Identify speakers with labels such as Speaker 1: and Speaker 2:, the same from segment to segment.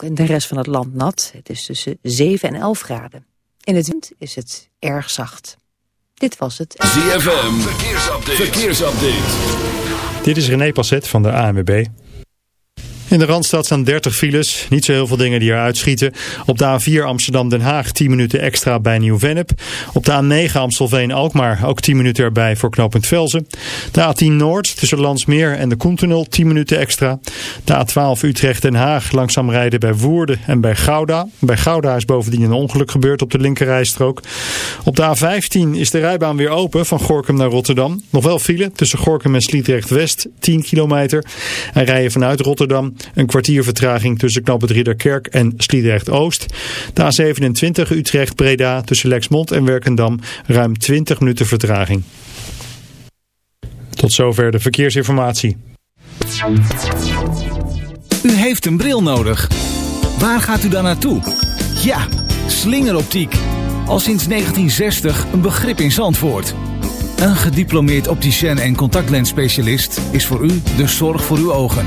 Speaker 1: ook in de rest van het land nat. Het is tussen 7 en 11 graden. In het wind is het erg zacht. Dit was het.
Speaker 2: ZFM, verkeersupdate. verkeersupdate.
Speaker 3: Dit is René Passet van de ANWB. In de Randstad staan 30 files. Niet zo heel veel dingen die eruit schieten. Op de A4 Amsterdam-Den Haag 10 minuten extra bij Nieuw-Vennep. Op de A9 Amstelveen-Alkmaar ook 10 minuten erbij voor knooppunt Velzen. De A10 Noord tussen Landsmeer en de Koentunnel 10 minuten extra. De A12 Utrecht-Den Haag langzaam rijden bij Woerden en bij Gouda. Bij Gouda is bovendien een ongeluk gebeurd op de linkerrijstrook. Op de A15 is de rijbaan weer open van Gorkum naar Rotterdam. Nog wel file tussen Gorkum en Sliedrecht-West 10 kilometer. En rijden vanuit Rotterdam een kwartier vertraging tussen Knap het Ridderkerk en Sliedrecht-Oost. De A27 Utrecht-Breda tussen Lexmond en Werkendam ruim 20 minuten vertraging. Tot zover de verkeersinformatie.
Speaker 4: U heeft een bril nodig. Waar gaat u dan naartoe? Ja, slingeroptiek. Al sinds 1960 een begrip in Zandvoort. Een gediplomeerd opticien en contactlensspecialist is voor u de zorg voor uw ogen.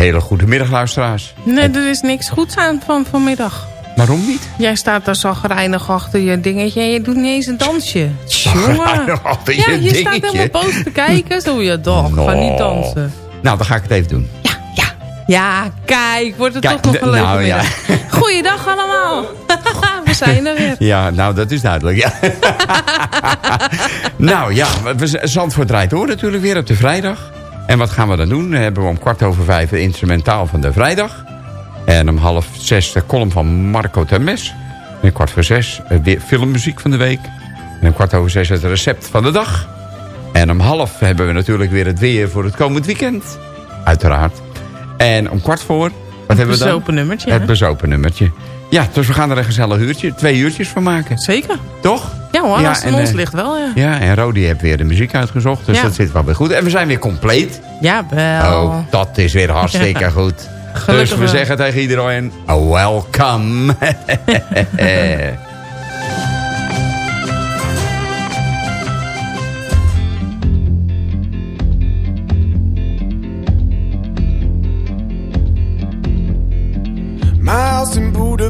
Speaker 5: Hele goede middag, luisteraars.
Speaker 6: Nee, er is niks goeds aan van vanmiddag.
Speaker 5: Waarom niet?
Speaker 6: Jij staat daar zagrijnig achter je dingetje en je doet niet eens een dansje. Jongen.
Speaker 5: achter
Speaker 6: Ja,
Speaker 5: je
Speaker 6: je staat helemaal boos te kijken. Zo, ja, toch. Ga niet dansen.
Speaker 5: Nou, dan ga ik het even doen.
Speaker 6: Ja, kijk, wordt het
Speaker 5: Kijk,
Speaker 6: toch nog een leuke
Speaker 5: nou, ja.
Speaker 6: Goeiedag allemaal. We zijn er weer.
Speaker 5: Ja, nou, dat is duidelijk, ja. nou ja, we, Zandvoort draait door natuurlijk weer op de vrijdag. En wat gaan we dan doen? Dan hebben we om kwart over vijf het instrumentaal van de vrijdag. En om half zes de column van Marco Termes. En om kwart voor zes eh, weer filmmuziek van de week. En om kwart over zes het recept van de dag. En om half hebben we natuurlijk weer het weer voor het komend weekend. Uiteraard. En om kwart voor... Wat hebben we dan?
Speaker 6: bezopen nummertje,
Speaker 5: Het
Speaker 6: hè?
Speaker 5: bezopen nummertje. Ja, dus we gaan er een gezellig uurtje, twee uurtjes van maken.
Speaker 6: Zeker.
Speaker 5: Toch?
Speaker 6: Ja hoor,
Speaker 5: Ja,
Speaker 6: als het
Speaker 5: en,
Speaker 6: ons
Speaker 5: eh,
Speaker 6: ligt wel, ja.
Speaker 5: Ja, en Rodi heeft weer de muziek uitgezocht, dus
Speaker 6: Ja.
Speaker 5: dat zit wel weer goed. En we zijn weer compleet.
Speaker 6: Ja, wel.
Speaker 5: Oh, dat is weer hartstikke goed.
Speaker 6: Gelukkig
Speaker 5: dus we
Speaker 6: wel.
Speaker 5: zeggen tegen iedereen, welcome.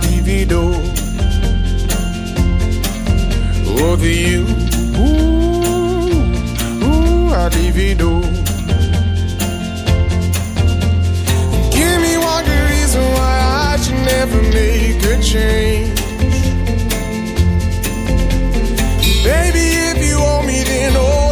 Speaker 7: divido. Oh, to you, ooh, ooh, I divido. Give me one good reason why I should never make a change. Baby, if you owe me, then all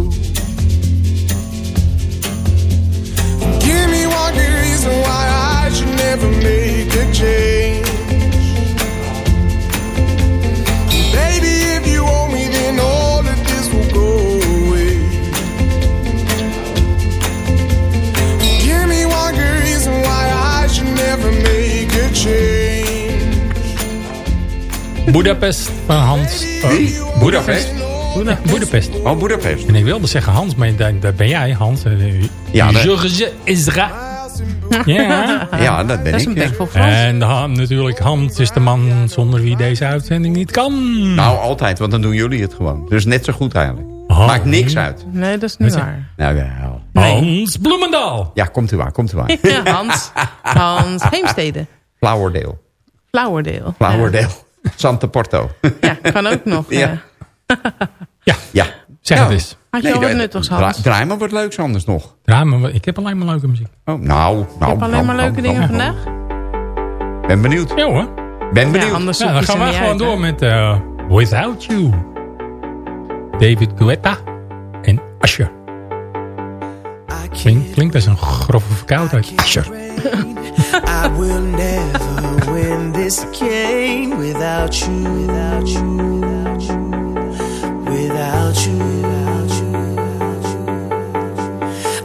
Speaker 8: Budapest van Hans.
Speaker 5: Wie? Budapest?
Speaker 8: Budapest.
Speaker 5: Oh, Budapest.
Speaker 8: En ik wilde zeggen Hans, maar daar, ben jij, Hans. Eh,
Speaker 5: Ja, dat-
Speaker 8: George Ezra. Ja.
Speaker 5: Ja, dat ben
Speaker 6: Dat is
Speaker 5: ik.
Speaker 6: een
Speaker 5: ja.
Speaker 6: bek vol Frans.
Speaker 8: En de, Han- natuurlijk, Hans is de man zonder wie deze uitzending niet kan.
Speaker 5: Nou, altijd, want dan doen jullie het gewoon. Dus net zo goed eigenlijk.
Speaker 8: Oh.
Speaker 5: Maakt niks uit.
Speaker 6: Nee, dat is niet waar.
Speaker 5: Nou ja,
Speaker 8: Hans Bloemendaal.
Speaker 5: ja komt u waar, komt u waar.
Speaker 6: Ja, Hans. Hans Heemstede.
Speaker 5: Flauwerdeel.
Speaker 6: Flauwerdeel.
Speaker 5: Flauwerdeel. Santa Porto.
Speaker 6: Ja, kan ook nog.
Speaker 5: Ja.
Speaker 6: Ja.
Speaker 5: ja.
Speaker 8: Zeg het eens.
Speaker 6: Had je al wat
Speaker 5: dra-
Speaker 6: nuttigs,
Speaker 5: dra-
Speaker 6: Hans?
Speaker 5: Draai maar wat leuks anders nog.
Speaker 8: Ja, maar ik heb alleen maar leuke muziek.
Speaker 5: Oh, nou, nou.
Speaker 6: Je hebt alleen
Speaker 5: nou,
Speaker 6: maar leuke
Speaker 5: nou,
Speaker 6: dingen
Speaker 5: nou.
Speaker 6: vandaag?
Speaker 5: Ben benieuwd.
Speaker 8: Ja hoor.
Speaker 5: Ben
Speaker 6: Ja,
Speaker 5: benieuwd.
Speaker 6: anders
Speaker 8: Ja,
Speaker 6: je
Speaker 8: dan gaan we gewoon
Speaker 6: uit, hè?
Speaker 8: door met eh, Without You. David Guetta en Usher. Klink, klinkt als een grove verkoudheid. Usher.
Speaker 9: I will never win this game without you, without you, without you, without you, without you, without you.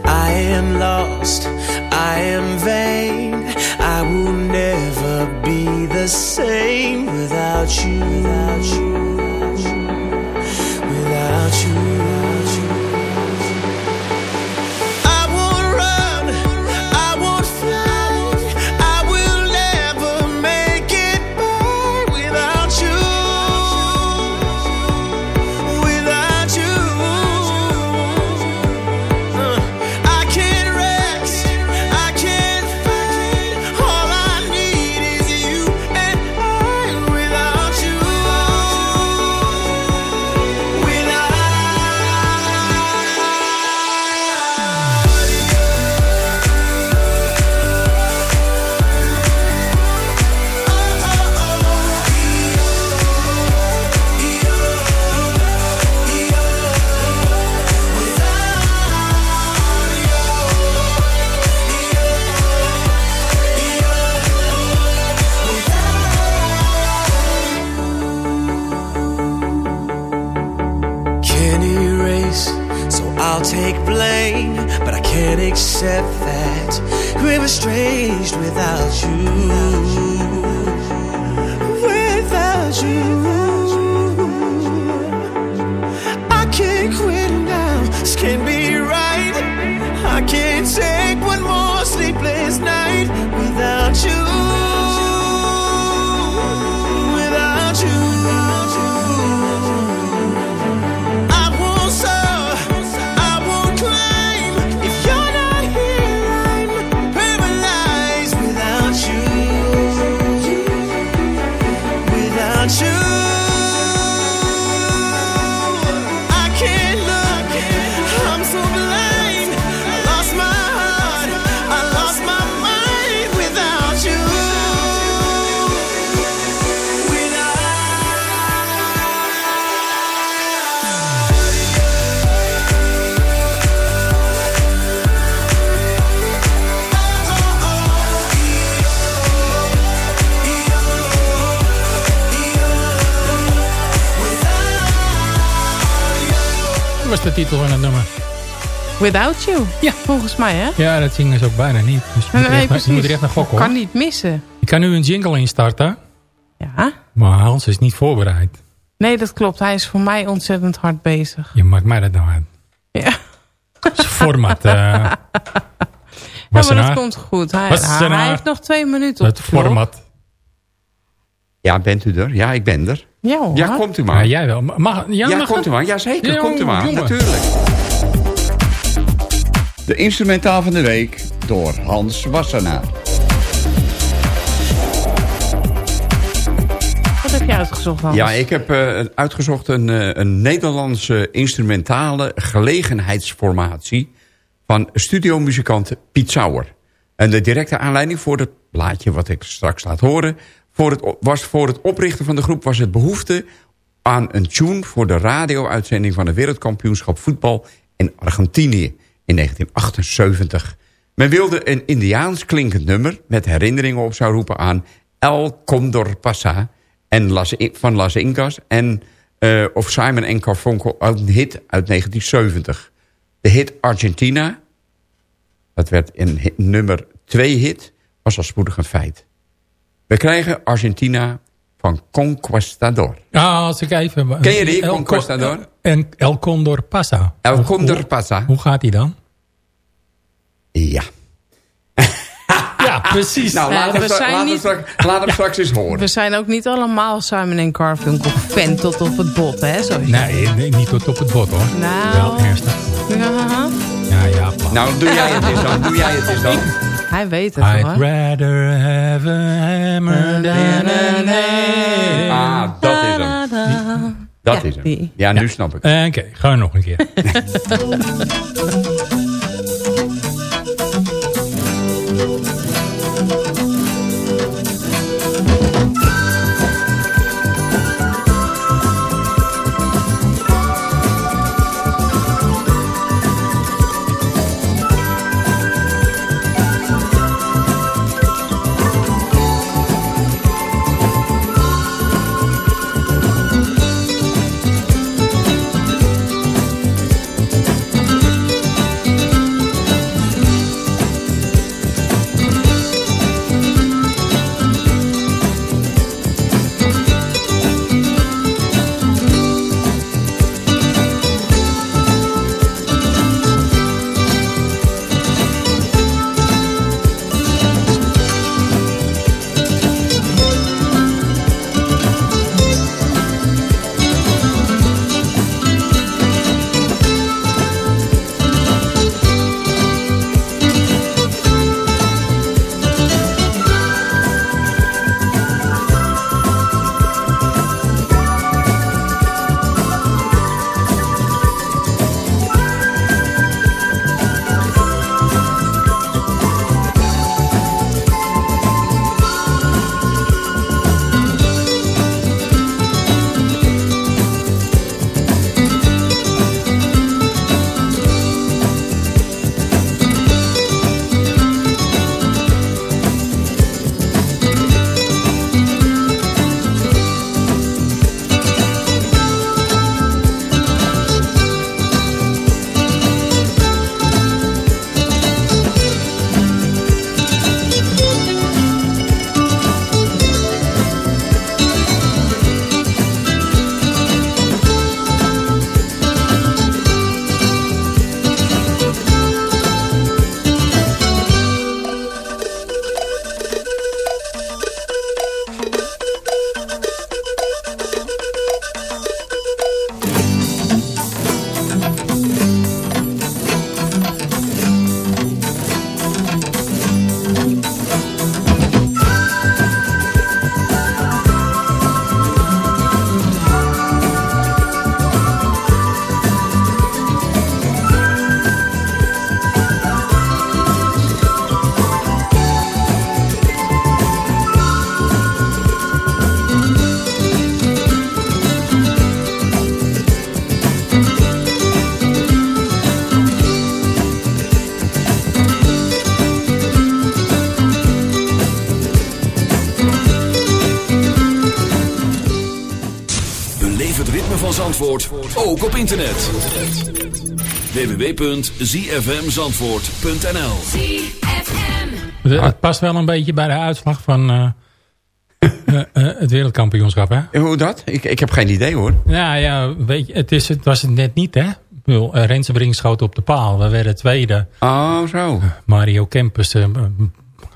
Speaker 9: I am lost, I am vain. I will never be the same without you, without you, without you, without you. Without you. I can't quit now, this can't be right. I can't take one more sleepless night without you.
Speaker 8: De titel van het nummer.
Speaker 6: Without You.
Speaker 8: Ja.
Speaker 6: Volgens mij, hè?
Speaker 8: Ja, dat zingen ze ook bijna niet. Dus je, moet, er echt, naar- je moet er echt naar gokken, hoor.
Speaker 6: Kan niet missen.
Speaker 8: Ik kan nu een jingle instarten.
Speaker 6: Ja.
Speaker 8: Maar Hans is niet voorbereid.
Speaker 6: Nee, dat klopt. Hij is voor mij ontzettend hard bezig.
Speaker 8: Je maakt mij dat nou uit.
Speaker 6: Ja.
Speaker 8: Het is format. eh
Speaker 6: Ja, maar dat komt goed. Hij, hij heeft nog twee minuten op
Speaker 8: Het format.
Speaker 5: Ja, bent u er? Ja, ik ben er.
Speaker 6: Ja hoor.
Speaker 5: Ja, komt u maar.
Speaker 8: Ja, jij wel. Mag, ja,
Speaker 5: Ja,
Speaker 8: mag
Speaker 5: komt u maar. Jazeker,
Speaker 8: Ja,
Speaker 5: komt u maar.
Speaker 8: jongen.
Speaker 5: Natuurlijk. De instrumentaal van de week door Hans Wassenaar.
Speaker 6: Wat heb je uitgezocht, Hans?
Speaker 5: Ja, ik heb eh, uitgezocht een, eh, een Nederlandse instrumentale gelegenheidsformatie... van studiomuzikant Piet Sauer. En de directe aanleiding voor het plaatje wat ik straks laat horen... Voor het, was voor het oprichten van de groep was het behoefte aan een tune... voor de radio-uitzending van het wereldkampioenschap voetbal in Argentinië in 1978. Men wilde een Indiaans klinkend nummer met herinneringen op zou roepen aan El Condor Pasa en Las, van Las Incas en eh, of Simon en Garfunkel uit een hit uit 1970. De hit Argentina, dat werd een nummer 2 hit, was al spoedig een feit. We krijgen Argentina van Conquistador.
Speaker 8: Ah, als ik even...
Speaker 5: Ken je die,
Speaker 8: El-
Speaker 5: Conquistador?
Speaker 8: En El Condor Pasa.
Speaker 5: El Condor
Speaker 8: hoe-
Speaker 5: Pasa.
Speaker 8: Hoe gaat die dan?
Speaker 5: Ja.
Speaker 8: Ja, precies.
Speaker 5: Nou, laat,
Speaker 6: we
Speaker 5: hem, stra-
Speaker 6: zijn
Speaker 5: laat, hem
Speaker 6: niet-
Speaker 5: straks, laat hem straks eens horen.
Speaker 6: We zijn ook niet allemaal Simon en Garfunkel fan tot op het bot, hè? Zo is
Speaker 8: Nee, nee, niet tot op het bot hoor.
Speaker 6: Nou.
Speaker 8: Wel ernstig.
Speaker 6: Ja,
Speaker 8: Ja, ja, pap.
Speaker 5: Nou, doe jij het eens dan. Doe jij het eens dan.
Speaker 6: Hij weet het
Speaker 8: I'd
Speaker 6: hoor.
Speaker 8: rather have a hammer than a nail.
Speaker 5: Ah, dat is hem. Dat
Speaker 6: Ja,
Speaker 5: is hem.
Speaker 6: die.
Speaker 5: Ja, nu snap ik.
Speaker 8: Eh, Oké, gaan we nog een keer.
Speaker 2: ook op internet. www.zfmzandvoort.nl
Speaker 8: Het- Het past wel een beetje bij de uitslag van eh, eh, eh, het wereldkampioenschap, hè?
Speaker 5: Hoe dat? Ik, ik heb geen idee hoor.
Speaker 8: Ja, ja weet je, het, is, het was het net niet, hè? Eh, Rensenbrink schoot op de paal. We werden tweede.
Speaker 5: Oh, zo.
Speaker 8: Mario Kempers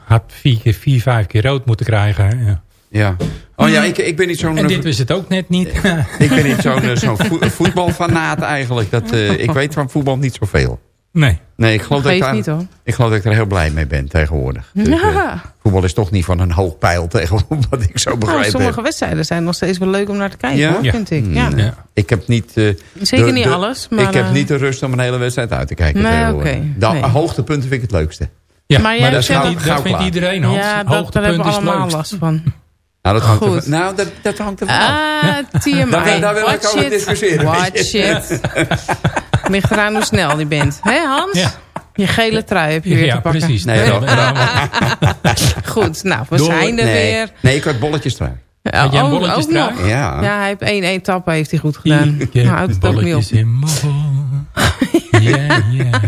Speaker 8: had vier, vier, vijf keer rood moeten krijgen. Ja.
Speaker 5: Ja. Oh ja, ik, ik ben niet zo'n...
Speaker 8: En dit was het ook net niet.
Speaker 5: Ik ben niet zo'n eh, zo'n voe- voetbalfanaat eigenlijk. Dat, eh, ik weet van voetbal niet zoveel.
Speaker 8: Nee.
Speaker 5: Nee, ik geloof, dat ik, daar,
Speaker 6: niet, hoor.
Speaker 5: ik geloof dat ik er heel blij mee ben tegenwoordig. Dus, eh,
Speaker 6: Ja.
Speaker 5: voetbal is toch niet van een hoog pijl tegenwoordig, wat ik zo
Speaker 6: Nou,
Speaker 5: begrijp.
Speaker 6: sommige wedstrijden zijn nog steeds wel leuk om naar te kijken,
Speaker 5: Ja?
Speaker 6: hoor,
Speaker 5: Ja.
Speaker 6: vind ik.
Speaker 5: Hmm,
Speaker 6: Ja.
Speaker 5: nee. Ik heb niet... eh,
Speaker 6: Zeker
Speaker 5: de-
Speaker 6: niet
Speaker 5: de-
Speaker 6: alles, maar,
Speaker 5: ik heb niet de rust om een hele wedstrijd uit te kijken.
Speaker 6: Nee,
Speaker 5: tegenwoordig.
Speaker 6: oké.
Speaker 5: De
Speaker 6: Nee.
Speaker 5: hoogtepunten vind ik het leukste.
Speaker 8: Ja,
Speaker 6: Maar
Speaker 8: maar dat, vindt, dat vindt iedereen, Hans.
Speaker 6: Ja, dat, daar hebben we allemaal last van.
Speaker 5: Nou, dat hangt,
Speaker 6: Goed.
Speaker 5: er, nou, dat, dat hangt er vanaf.
Speaker 6: Ah, TMI.
Speaker 5: Daar- daar wil ik over discussiëren.
Speaker 6: Watch it. Ligt eraan hoe snel je bent. Hé Hans?
Speaker 8: Ja.
Speaker 6: Je gele trui heb je weer
Speaker 8: Ja,
Speaker 6: te pakken.
Speaker 8: precies.
Speaker 5: Nee, dat-
Speaker 6: Goed, nou, we
Speaker 8: Door.
Speaker 6: zijn er
Speaker 5: nee,
Speaker 6: weer.
Speaker 5: nee, ik had bolletjes trui.
Speaker 6: Ja,
Speaker 8: Had jij
Speaker 6: oh,
Speaker 8: bolletjes
Speaker 6: ook
Speaker 8: trui?
Speaker 6: nog.
Speaker 5: Ja.
Speaker 6: Ja, hij heeft één etappe heeft hij goed gedaan.
Speaker 8: Ik
Speaker 6: Maar
Speaker 8: heb
Speaker 6: houdt het ook niet op.
Speaker 8: bolletjes in mijn Ja, ja, ja,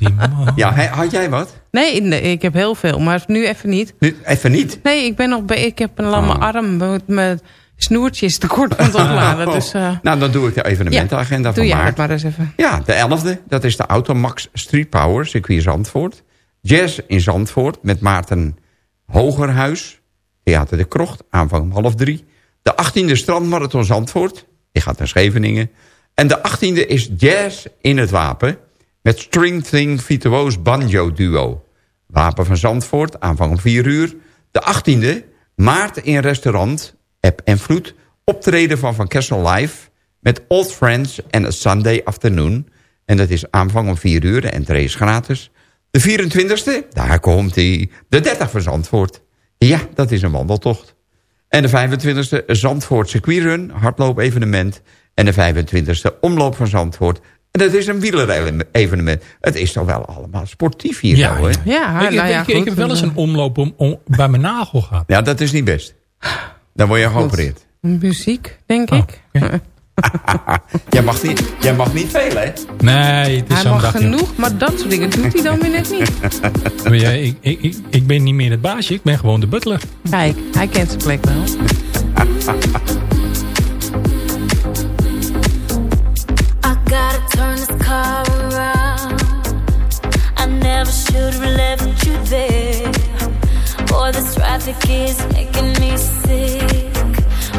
Speaker 8: in
Speaker 5: Ja, had jij wat?
Speaker 6: Nee, nee, ik heb heel veel, maar nu even niet.
Speaker 5: Nu, even niet.
Speaker 6: Nee, ik ben nog bij, ik heb een lamme
Speaker 5: Oh.
Speaker 6: arm. Mijn- Mijn snoertje is tekort aan het opladen. Dus eh,
Speaker 5: Nou, dan doe ik de evenementenagenda
Speaker 6: doe
Speaker 5: van
Speaker 6: jij
Speaker 5: maart.
Speaker 6: maar eens even.
Speaker 5: Ja, de 11e, dat is de Automax Street Power, circuit Zandvoort. Jazz in Zandvoort met Maarten Hogerhuis. Theater de Krocht, aanvang om half drie. De 18e Strandmarathon Zandvoort. Die gaat naar Scheveningen. En de 18e is Jazz in het Wapen. Met String Thing Virtuoos Banjo Duo. Wapen van Zandvoort, aanvang om 4 uur. De 18e, Maart in restaurant, App en Vloed. Optreden van Van Kessel Live met Old Friends en A Sunday Afternoon. En dat is aanvang om 4 uur, de entree is gratis. De 24e, daar komt hij, de 30 van Zandvoort. Ja, dat is een wandeltocht. En de 25e, Zandvoort Circuitrun, hardloop-evenement. En de 25e, Omloop van Zandvoort. En dat is een wielerevenement. Het is toch wel allemaal sportief hier
Speaker 8: Ja,
Speaker 5: zo, hè?
Speaker 6: Ja,
Speaker 8: ik,
Speaker 6: nou ja,
Speaker 8: ik, ik heb wel eens een omloop om, om- bij mijn nagel gehad.
Speaker 5: Ja, dat is niet best. Dan word je geopereerd.
Speaker 6: Muziek, denk
Speaker 8: Oh,
Speaker 6: ik.
Speaker 8: oké.
Speaker 5: Jij mag niet, jij mag niet veel, hè?
Speaker 8: Nee, het is
Speaker 6: Hij
Speaker 8: zo'n
Speaker 6: mag genoeg, maar dat soort dingen doet hij dan weer net niet.
Speaker 8: Maar ja, ik, ik, ik, ik ben niet meer het baasje, ik ben gewoon de butler.
Speaker 6: Kijk, hij kent zijn plek wel.
Speaker 10: I gotta turn this car around. I never should have left you there. Boy, this traffic is making me sick.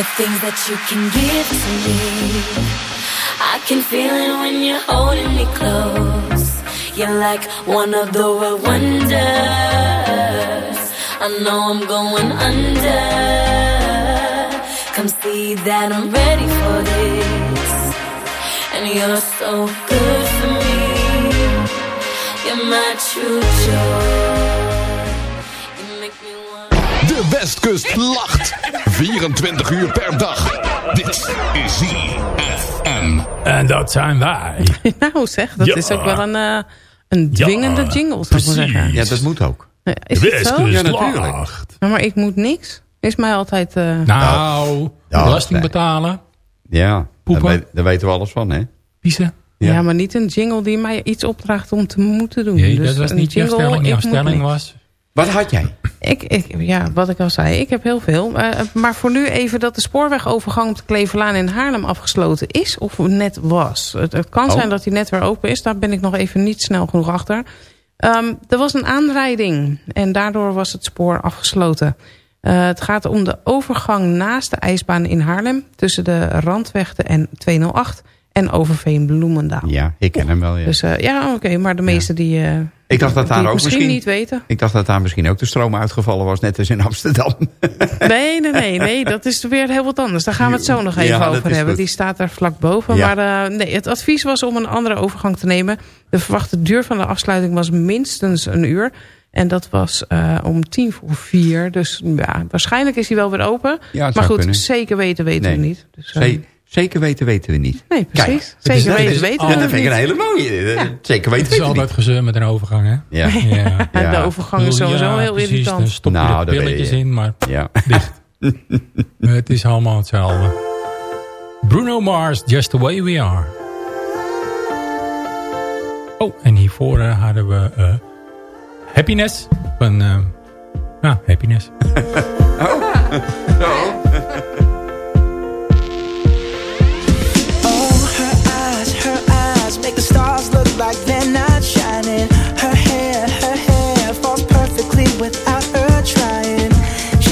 Speaker 10: the
Speaker 11: things that you can give to me. I can feel it when you're holding me close. You're like one of the wonders. I know I'm going under. Come see that I'm ready for this. And you're so good for me. You're my true joy.
Speaker 2: De Westkust lacht. 24 uur per dag. Dit is ZFM.
Speaker 8: En dat zijn wij.
Speaker 6: nou zeg, dat
Speaker 8: Ja.
Speaker 6: is ook wel een, eh, een dwingende jingle, zou ik maar zeggen.
Speaker 5: Ja, dat moet ook.
Speaker 6: Ja, Is het zo?
Speaker 5: Ja, natuurlijk.
Speaker 6: Ja, maar ik moet niks. Is mij altijd... eh,
Speaker 8: Nou,
Speaker 5: Ja,
Speaker 8: belasting
Speaker 5: nee.
Speaker 8: betalen.
Speaker 5: Ja, daar, weet- daar weten we alles van, hè?
Speaker 8: Piezen.
Speaker 6: ja. maar niet een jingle die mij iets opdraagt om te moeten doen.
Speaker 8: Nee,
Speaker 6: Dus
Speaker 8: dat was niet jouw
Speaker 6: jingle,
Speaker 8: stelling. Jouw stelling was...
Speaker 5: Wat had jij?
Speaker 6: Ik, ik, ja, wat ik al zei, ik heb heel veel. Eh, maar voor nu even dat de spoorwegovergang op de Kleverlaan in Haarlem afgesloten is of net was. Het, het kan
Speaker 5: Oh.
Speaker 6: zijn dat hij net weer open is. Daar ben ik nog even niet snel genoeg achter. Ehm, er was een aanrijding en daardoor was het spoor afgesloten. Eh, het gaat om de overgang naast de ijsbaan in Haarlem... tussen de Randwegte en 208 en Overveen-Bloemendaal.
Speaker 5: Ja, ik ken hem wel, ja.
Speaker 6: Dus eh, ja, oké, maar de meeste die,
Speaker 5: ik dacht dat daar ook
Speaker 6: misschien,
Speaker 5: misschien...
Speaker 6: niet weten...
Speaker 5: Ik dacht dat daar misschien ook de stroom uitgevallen was, net als in Amsterdam.
Speaker 6: Nee, nee, nee, nee, dat is weer heel wat anders. Daar gaan we het zo nog even
Speaker 5: Ja,
Speaker 6: over hebben.
Speaker 5: goed.
Speaker 6: Die staat er vlak boven.
Speaker 5: Ja.
Speaker 6: Maar eh, nee, het advies was om een andere overgang te nemen. De verwachte duur van de afsluiting was minstens een uur. En dat was eh, om tien voor vier. Dus ja, waarschijnlijk is hij wel weer open.
Speaker 5: Ja,
Speaker 6: maar goed,
Speaker 5: kunnen.
Speaker 6: zeker weten weten
Speaker 5: Nee.
Speaker 6: we niet. Dus, eh,
Speaker 5: zeker weten weten we niet.
Speaker 6: nee, precies.
Speaker 5: Kijk,
Speaker 6: zeker weten
Speaker 5: is-
Speaker 6: weten we
Speaker 5: dat vind ik
Speaker 6: niet.
Speaker 5: een hele mooie.
Speaker 6: Ja.
Speaker 5: Zeker weten
Speaker 8: Het is
Speaker 5: weten we
Speaker 8: altijd
Speaker 5: niet.
Speaker 8: gezeur met een overgang, hè?
Speaker 5: Ja.
Speaker 8: Ja.
Speaker 6: En de overgang is sowieso heel
Speaker 8: precies,
Speaker 6: irritant.
Speaker 8: Dan stop je
Speaker 5: Nou,
Speaker 8: de
Speaker 5: dat weet
Speaker 8: pilletjes
Speaker 5: je.
Speaker 8: in, maar
Speaker 5: Ja.
Speaker 8: dicht. het is allemaal hetzelfde. Bruno Mars, Just the Way We Are. Oh, en hiervoor eh, hadden we eh, Happiness. Van, eh, ja, Happiness.
Speaker 9: Oh,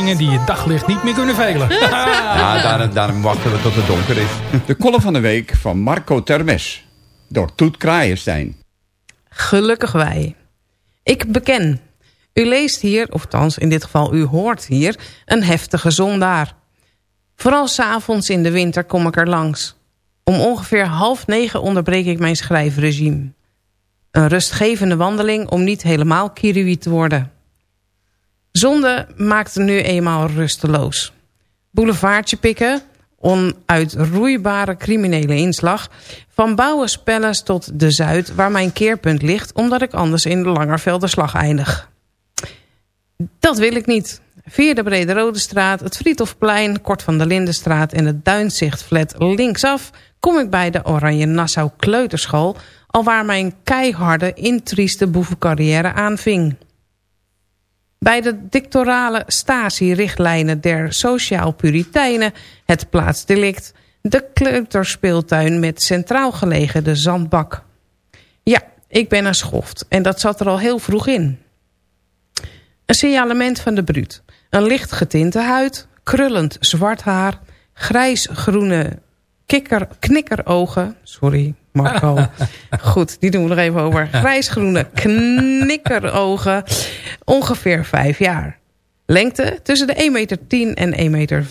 Speaker 8: dingen die je daglicht niet meer kunnen velen.
Speaker 12: ja, daarom, daarom wachten we tot het donker is. De kolom van de week van Marco Termes. Door Toet Kraaienstein.
Speaker 6: Gelukkig wij. Ik beken. U leest hier, of althans in dit geval u hoort hier, een heftige zondaar. Vooral s'avonds in de winter kom ik er langs. Om ongeveer half negen onderbreek ik mijn schrijfregime. Een rustgevende wandeling om niet helemaal kiriwi te worden. Zonde maakt nu eenmaal rusteloos. Boulevardje pikken, onuitroeibare criminele inslag... van Bouwenspellers tot de Zuid, waar mijn keerpunt ligt... omdat ik anders in de Langervelderslag eindig. Dat wil ik niet. Via de Brede Rode Straat, het Friedhofplein... Kort van de Lindenstraat en het Duinzichtflat linksaf... kom ik bij de Oranje Nassau Kleuterschool... alwaar mijn keiharde, intrieste boevencarrière aanving... Bij de dictorale statierichtlijnen der Sociaal Puriteinen, het plaatsdelict, de kleuterspeeltuin met centraal gelegen de zandbak. Ja, ik ben een schoft en dat zat er al heel vroeg in. Een signalement van de bruut. Een licht getinte huid, krullend zwart haar, grijs-groene knikkerogen. Sorry, Marco. Goed, die doen we nog even over. Grijsgroene knikkerogen. Ongeveer vijf jaar. Lengte tussen de 1,10 meter en 1,15 meter.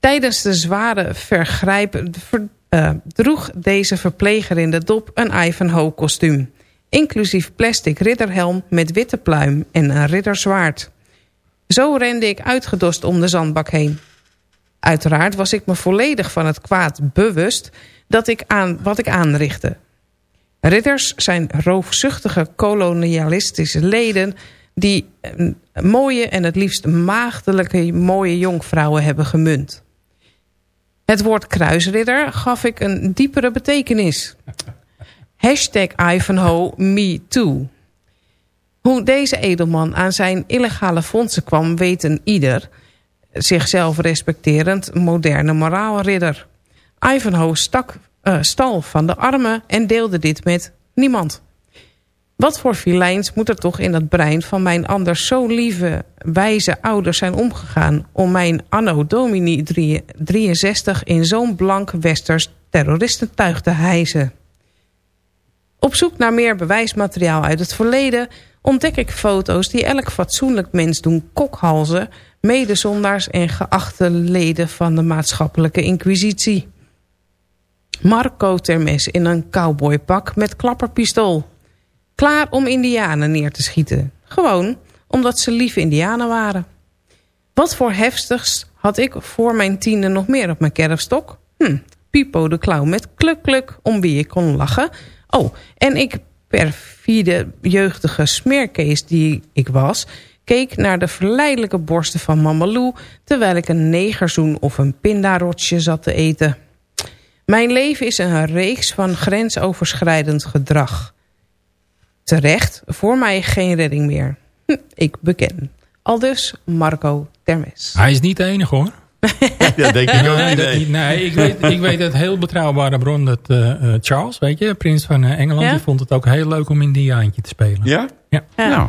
Speaker 6: Tijdens de zware vergrijp uh, droeg deze verpleger in de dop een Ivanhoe kostuum. Inclusief plastic ridderhelm met witte pluim en een ridderzwaard. Zo rende ik uitgedost om de zandbak heen. Uiteraard was ik me volledig van het kwaad bewust dat ik aan, wat ik aanrichtte. Ridders zijn roofzuchtige kolonialistische leden... die mooie en het liefst maagdelijke mooie jonkvrouwen hebben gemunt. Het woord kruisridder gaf ik een diepere betekenis. Hashtag Ivanhoe me too. Hoe deze edelman aan zijn illegale fondsen kwam, weet een ieder... zichzelf respecterend moderne moraalridder. Ivanhoe stak, uh, stal van de armen en deelde dit met niemand. Wat voor filijns moet er toch in het brein van mijn anders zo lieve, wijze ouders zijn omgegaan... om mijn anno domini 63 in zo'n blank westers terroristentuig te hijsen? Op zoek naar meer bewijsmateriaal uit het verleden... ontdek ik foto's die elk fatsoenlijk mens doen kokhalzen... medezondaars en geachte leden van de maatschappelijke inquisitie. Marco Termes in een cowboypak met klapperpistool. Klaar om indianen neer te schieten. Gewoon omdat ze lieve indianen waren. Wat voor hefstigs had ik voor mijn tiende nog meer op mijn kerfstok? Hm, Pipo de Klauw met kluk-kluk om wie ik kon lachen. Oh, en ik perfide jeugdige smeerkees die ik was... keek naar de verleidelijke borsten van Mamalou... terwijl ik een negerzoen of een pindarotje zat te eten... Mijn leven is een reeks van grensoverschrijdend gedrag. Terecht, voor mij geen redding meer. Hm, ik beken. Aldus Marco Termes.
Speaker 8: Hij is niet de enige hoor.
Speaker 12: ja, denk ik ook
Speaker 8: nee, niet. Nee, ik weet, ik weet het heel betrouwbare bron dat uh, Charles, weet je, prins van uh, Engeland, ja? die vond het ook heel leuk om Indiaantje te spelen.
Speaker 12: Ja?
Speaker 8: Ja.
Speaker 12: ja. Nou.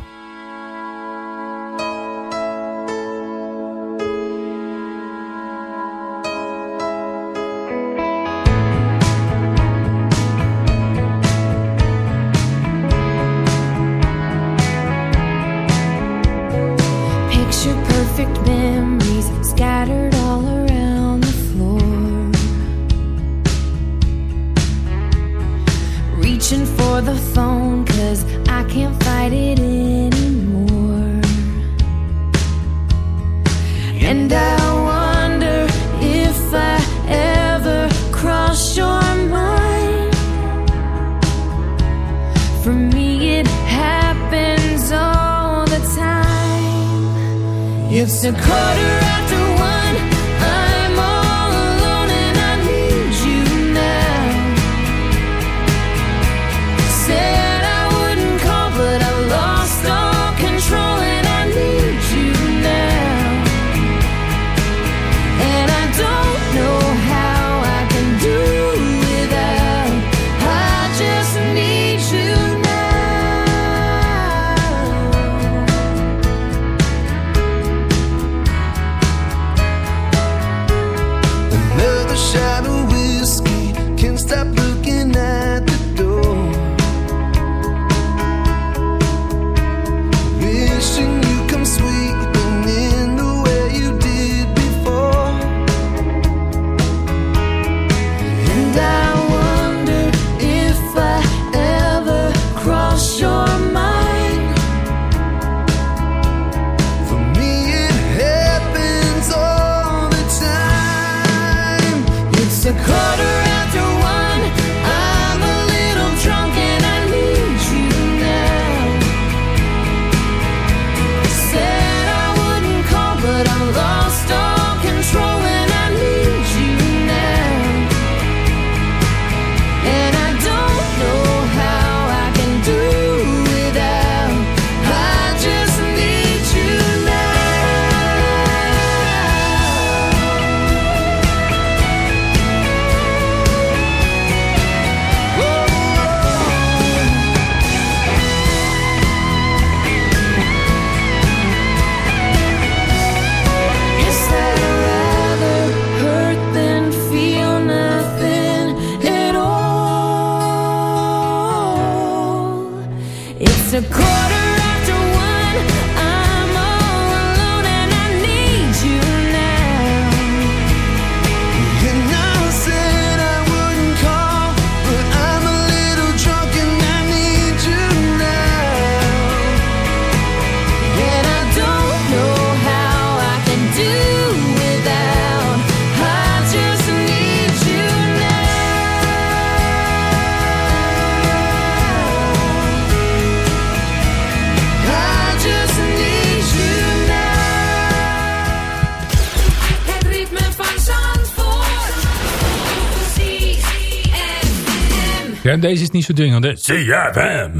Speaker 8: Ja, deze is niet zo dwingend. hè. CFM.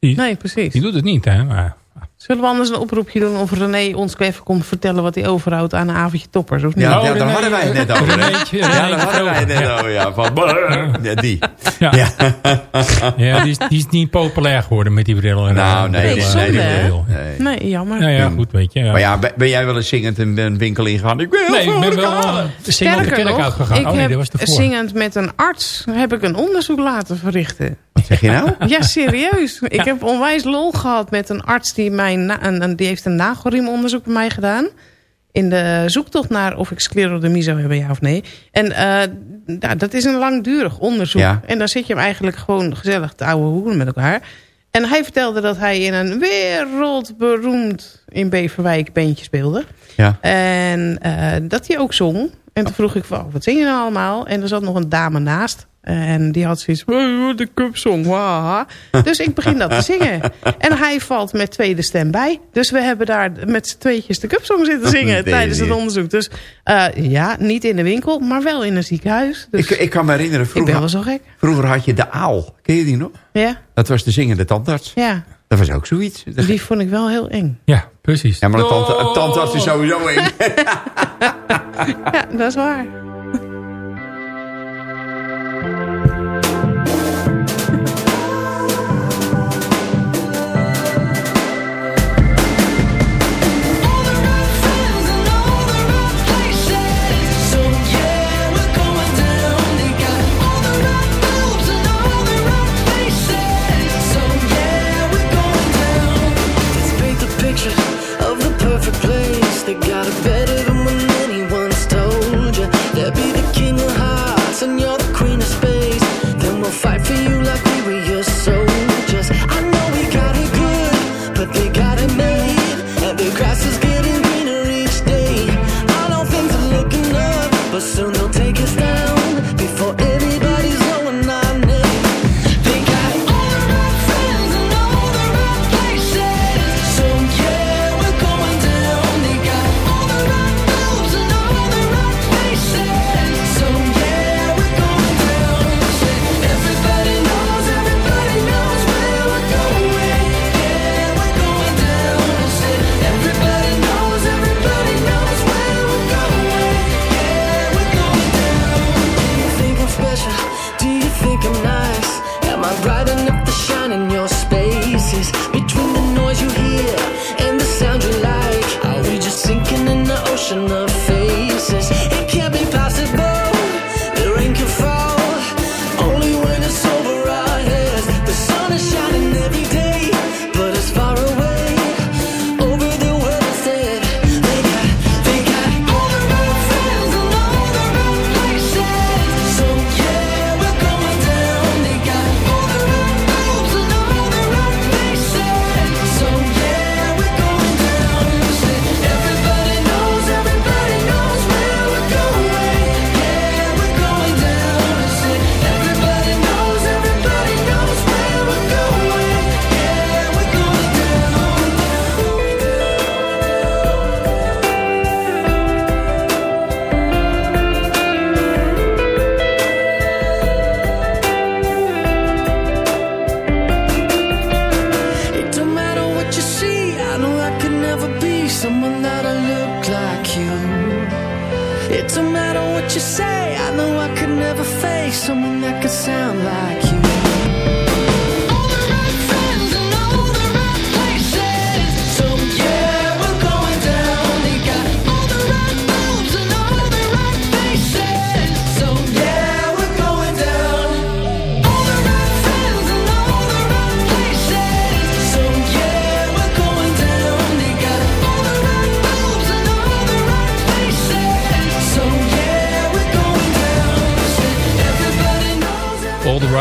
Speaker 8: Die,
Speaker 9: Nee, precies.
Speaker 8: die doet het niet, hè. Maar,
Speaker 9: Zullen we anders een oproepje doen of René ons even komt vertellen wat hij overhoudt aan een avondje toppers? Of niet?
Speaker 5: Ja,
Speaker 8: Oh,
Speaker 5: ja, daar hadden wij het net over. hè? Ja, daar hadden wij het net over. Ja, van, die.
Speaker 8: Ja,
Speaker 5: Ja.
Speaker 8: ja die, is, die is niet populair geworden met die bril. en,
Speaker 5: Nou,
Speaker 8: eh,
Speaker 5: nee,
Speaker 8: bril,
Speaker 5: nee,
Speaker 8: eh,
Speaker 9: nee,
Speaker 8: die
Speaker 9: nee.
Speaker 8: bril.
Speaker 5: Nee.
Speaker 9: Nee, jammer.
Speaker 8: Nou ja, goed, weet je. ja.
Speaker 5: Maar ja, ben- ben jij wel eens zingend een, een winkel ingegaan? Ik heel
Speaker 8: Nee, ik ben wel uh, zingend de kerk uitgegaan.
Speaker 9: ik
Speaker 8: Oh nee,
Speaker 9: heb
Speaker 8: dat was ervoor.
Speaker 9: zingend met een arts heb ik een onderzoek laten verrichten.
Speaker 5: Wat zeg je nou?
Speaker 9: Ja, serieus. Ik heb onwijs lol gehad met een arts die, mijn na- een, een- die heeft een nagelriemonderzoek bij mij gedaan. In de zoektocht naar of ik sclerodermie zou hebben, ja of nee. En eh, nou, dat is een langdurig onderzoek.
Speaker 5: Ja.
Speaker 9: En dan zit je hem eigenlijk gewoon gezellig te ouwe hoeren met elkaar. En hij vertelde dat hij in een wereldberoemd in Beverwijk bandje speelde.
Speaker 5: Ja.
Speaker 9: En eh, dat hij ook zong. En toen vroeg ik van, wat zing je nou allemaal? En er zat nog een dame naast. En die had zoiets de cupsong. waha. Dus ik begin dat te zingen. En hij valt met tweede stem bij. Dus we hebben daar met z'n tweetjes de cupsong zitten zingen
Speaker 5: Nee,
Speaker 9: tijdens het onderzoek. Dus eh, ja, niet in de winkel, maar wel in een ziekenhuis. Dus
Speaker 5: Ik, ik kan me herinneren,
Speaker 9: ik ben
Speaker 5: vroeger,
Speaker 9: wel zo gek.
Speaker 5: vroeger had je de aal. Ken je die nog?
Speaker 9: Ja,
Speaker 5: Dat was de zingende tandarts.
Speaker 9: ja.
Speaker 5: Dat was ook zoiets. Dat-
Speaker 9: Die vond ik wel heel eng.
Speaker 8: Ja, precies.
Speaker 5: Ja, maar een, tante, een tandarts is sowieso eng.
Speaker 9: Ja, dat is waar.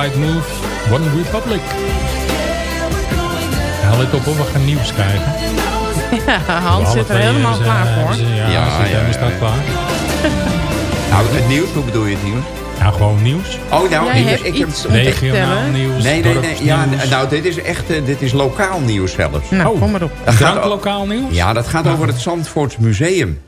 Speaker 13: Right moves.
Speaker 8: One Republic. Ja, let op, hoor, we gaan nieuws krijgen.
Speaker 9: Ja, Hans zit er helemaal
Speaker 8: eh,
Speaker 9: klaar
Speaker 8: hebben
Speaker 9: voor.
Speaker 8: Ja,
Speaker 5: Ja,
Speaker 8: zit
Speaker 5: ja,
Speaker 8: helemaal
Speaker 5: ja,
Speaker 8: staat
Speaker 5: ja.
Speaker 8: klaar.
Speaker 5: Nou, het nieuws, hoe bedoel je het nieuws?
Speaker 8: Ja, gewoon nieuws.
Speaker 5: Oh, nou,
Speaker 9: Jij
Speaker 5: ik,
Speaker 9: hebt
Speaker 5: ik heb...
Speaker 9: iets om te
Speaker 8: Regionaal
Speaker 9: vertellen.
Speaker 8: nieuws,
Speaker 5: Nee, nee, nee. Ja, nou, dit is echt eh, dit is lokaal nieuws zelfs.
Speaker 9: Nou,
Speaker 8: Oh.
Speaker 9: kom maar op.
Speaker 5: Dat gaat
Speaker 8: Dranklokaal nieuws?
Speaker 5: Ja, dat gaat over het Zandvoorts Museum.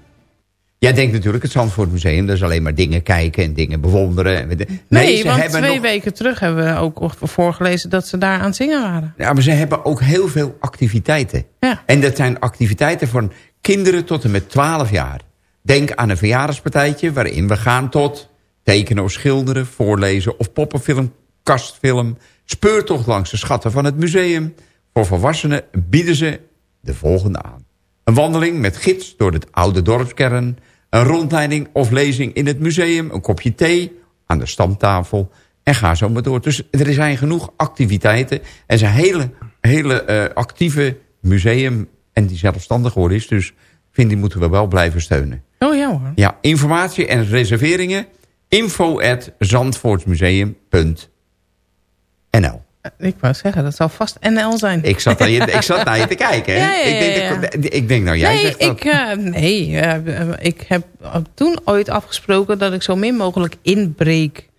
Speaker 9: Jij denkt natuurlijk het Zandvoort Museum, dat is alleen maar dingen kijken en dingen bewonderen. Nee,
Speaker 6: Nee,
Speaker 9: ze
Speaker 6: want
Speaker 9: hebben
Speaker 6: twee
Speaker 9: nog,
Speaker 6: weken terug hebben we ook voorgelezen dat ze daar aan het zingen waren.
Speaker 9: ja, maar ze hebben ook heel veel activiteiten.
Speaker 6: Ja.
Speaker 9: En dat zijn activiteiten van kinderen tot en met 12 jaar. Denk aan een verjaardagspartijtje waarin we gaan tot tekenen of schilderen, voorlezen of poppenfilm, kastfilm, speurtocht langs de schatten van het museum. Voor volwassenen bieden ze de volgende aan. Een wandeling met gids door het oude dorpskern, een rondleiding of lezing in het museum, een kopje thee aan de stamtafel en ga zo maar door. Dus er zijn genoeg activiteiten. Is een hele, hele eh, actieve museum en die zelfstandig geworden is. Dus ik vind die moeten we wel blijven steunen.
Speaker 6: Oh ja hoor.
Speaker 9: Ja, informatie en reserveringen info at zandvoortsmuseum.nl
Speaker 6: Ik wou zeggen, dat zal vast NL zijn.
Speaker 9: ik zat, naar je, ik zat naar je te kijken. Hè?
Speaker 6: Ja, ja,
Speaker 9: ik, denk. Ik, ik denk, nou jij
Speaker 6: nee,
Speaker 9: zegt dat.
Speaker 6: ik, eh, nee eh, ik heb toen ooit afgesproken dat ik zo min mogelijk inbreek.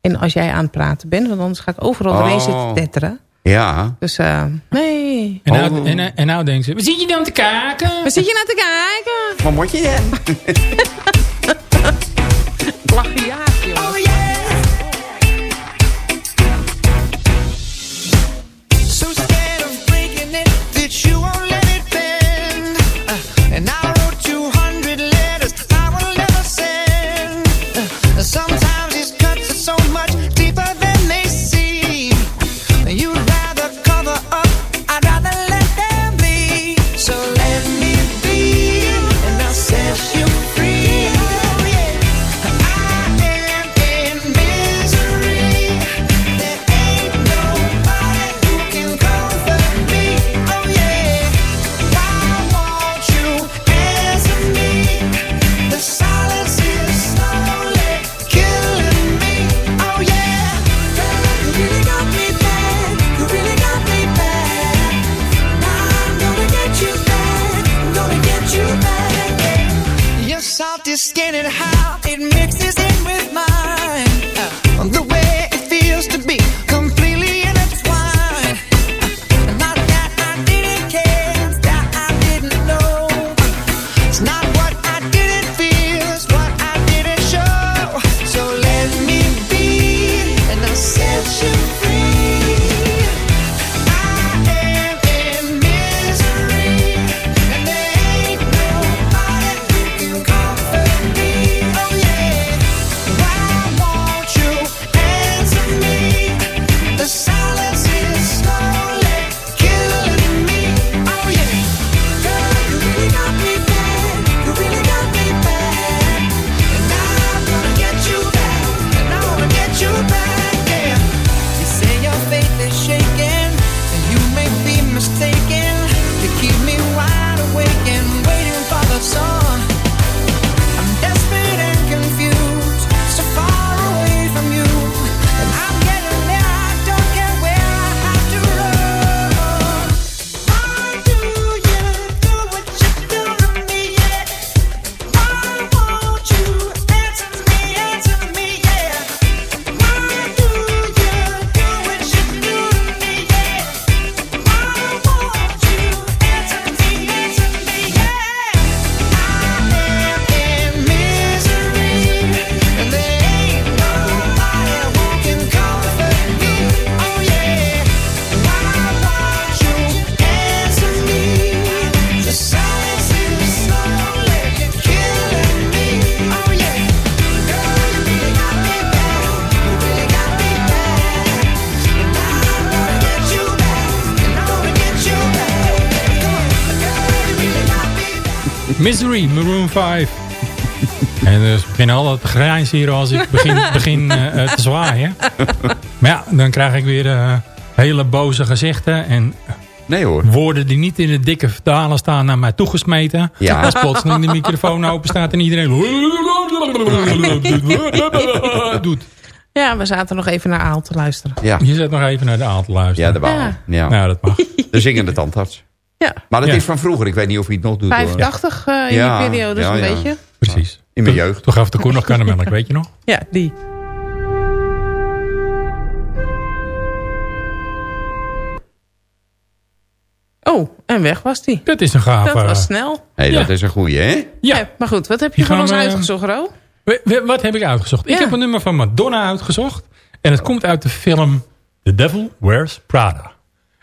Speaker 6: En als jij aan het praten bent, want anders ga ik overal doorheen
Speaker 9: Oh.
Speaker 6: zitten tetteren.
Speaker 9: Ja.
Speaker 6: Dus eh, nee.
Speaker 8: En nou, en, en nou denken ze, wat zit je dan te kijken?
Speaker 6: Waar zit je naar te kijken?
Speaker 9: Wat moet je
Speaker 8: 5. en dus ik begin al te grijnzen hier als ik begin, begin eh, eh, te zwaaien. Maar ja, dan krijg ik weer hele boze gezichten. En
Speaker 9: nee, hoor.
Speaker 8: woorden die niet in de dikke vertalen staan naar mij toegesmeten.
Speaker 9: Ja.
Speaker 8: Als plotseling de microfoon open staat en iedereen... doet.
Speaker 6: Ja, we zaten nog even naar Aal te luisteren.
Speaker 9: Ja.
Speaker 8: Je zet nog even naar de aal te luisteren.
Speaker 9: Ja, de baal.
Speaker 6: Ja.
Speaker 9: Ja.
Speaker 8: Nou, dat mag.
Speaker 9: De zingende tandarts.
Speaker 6: Ja.
Speaker 9: Maar dat
Speaker 8: Ja.
Speaker 9: is van vroeger. Ik weet niet of hij het nog doet. hoor.
Speaker 6: 85 eh, in
Speaker 9: Ja,
Speaker 6: die periode,
Speaker 9: ja,
Speaker 6: zo'n
Speaker 9: ja.
Speaker 6: beetje.
Speaker 8: Precies.
Speaker 9: In mijn jeugd.
Speaker 8: Toen gaf de koe nog karnemelk, weet je nog?
Speaker 6: Ja, die. Oh,
Speaker 12: En weg was die.
Speaker 8: Dat is een gaaf.
Speaker 12: Dat was
Speaker 8: eh,
Speaker 12: snel.
Speaker 5: Hé,
Speaker 8: Ja.
Speaker 5: dat is een goeie, hè?
Speaker 12: Ja. maar goed, wat heb je ons
Speaker 8: we-
Speaker 12: uitgezocht, Ro?
Speaker 8: we- we- Wat heb ik uitgezocht? Ik heb een nummer van Madonna uitgezocht. En het komt uit de film The Devil Wears Prada.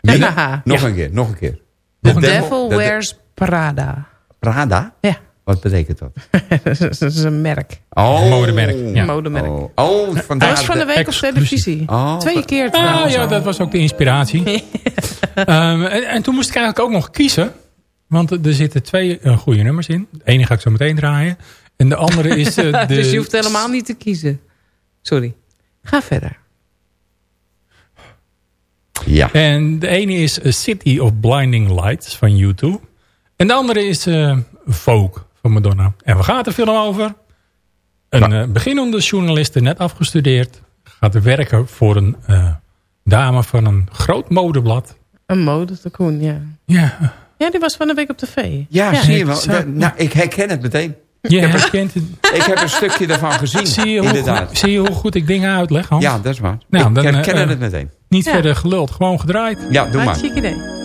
Speaker 12: Ja.
Speaker 5: Nog een keer, nog een keer.
Speaker 12: The
Speaker 5: De
Speaker 12: Devil,
Speaker 5: de-
Speaker 12: Wears Prada.
Speaker 5: Prada?
Speaker 12: Ja.
Speaker 5: Wat betekent dat?
Speaker 12: dat is een merk.
Speaker 5: Oh.
Speaker 8: modemerk, ja.
Speaker 12: Een modemerk.
Speaker 5: Oh, oh
Speaker 12: Dat
Speaker 5: vandaar
Speaker 12: was van de week op televisie.
Speaker 5: Oh,
Speaker 12: Twee keer
Speaker 8: Ah,
Speaker 12: trouwens
Speaker 8: ja,
Speaker 12: al.
Speaker 8: dat was ook de inspiratie. Ehm, en, en toen moest ik eigenlijk ook nog kiezen. Want er zitten twee eh, goede nummers in. De ene ga ik zo meteen draaien. En de andere is eh, de...
Speaker 12: dus je hoeft helemaal niet te kiezen. Sorry. Ga verder.
Speaker 5: Ja.
Speaker 8: En de ene is A City of Blinding Lights van U2. En de andere is eh Vogue van Madonna. En waar gaat de film over? Een eh, beginnende journaliste, net afgestudeerd. Gaat werken voor een eh, dame van een groot modeblad.
Speaker 12: Een modetekoen, ja.
Speaker 8: Ja,
Speaker 12: Ja, die was van de week op tv.
Speaker 5: Ja, zie je wel. Nou, ik herken het meteen.
Speaker 8: Je herkent het.
Speaker 5: Ik heb een stukje daarvan gezien,
Speaker 8: Zie je, hoe
Speaker 5: inderdaad.
Speaker 8: goed, zie je hoe goed ik dingen uitleg, Hans?
Speaker 5: Ja, dat is waar.
Speaker 8: Nou,
Speaker 5: ik
Speaker 8: dan,
Speaker 5: herken
Speaker 8: eh,
Speaker 5: het meteen.
Speaker 8: Niet
Speaker 12: Ja.
Speaker 8: verder geluld, gewoon gedraaid.
Speaker 5: Ja, doe maar.
Speaker 12: Hartstikke idee.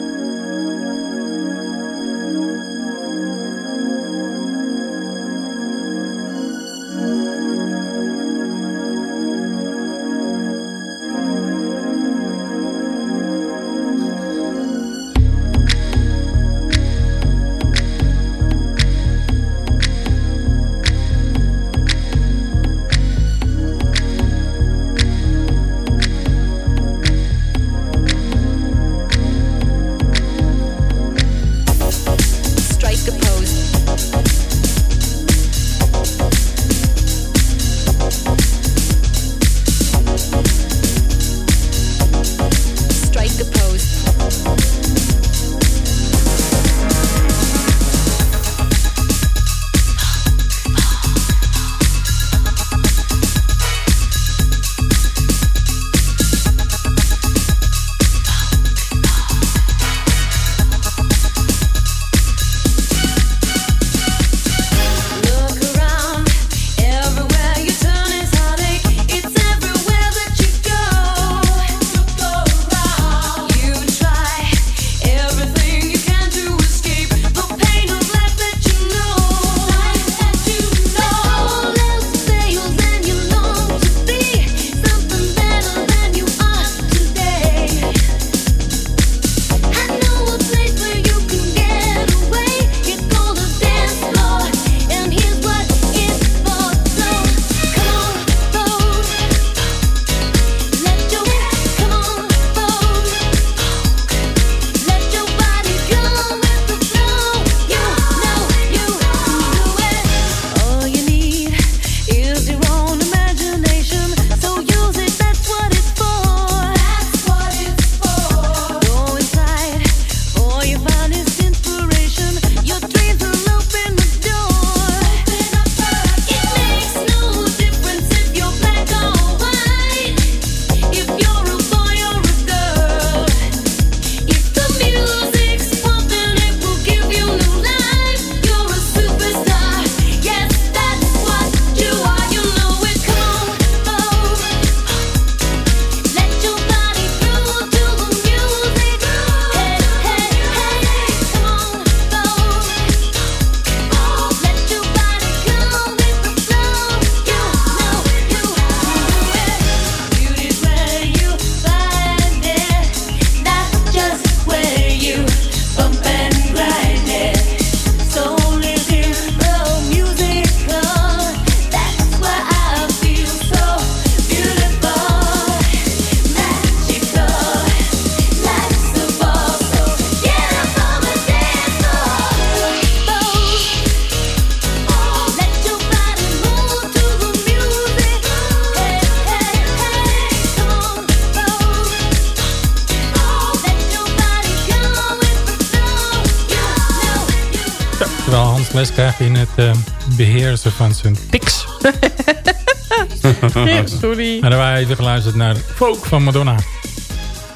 Speaker 12: Sorry.
Speaker 8: En dan wij even geluisterd naar Vogue van Madonna.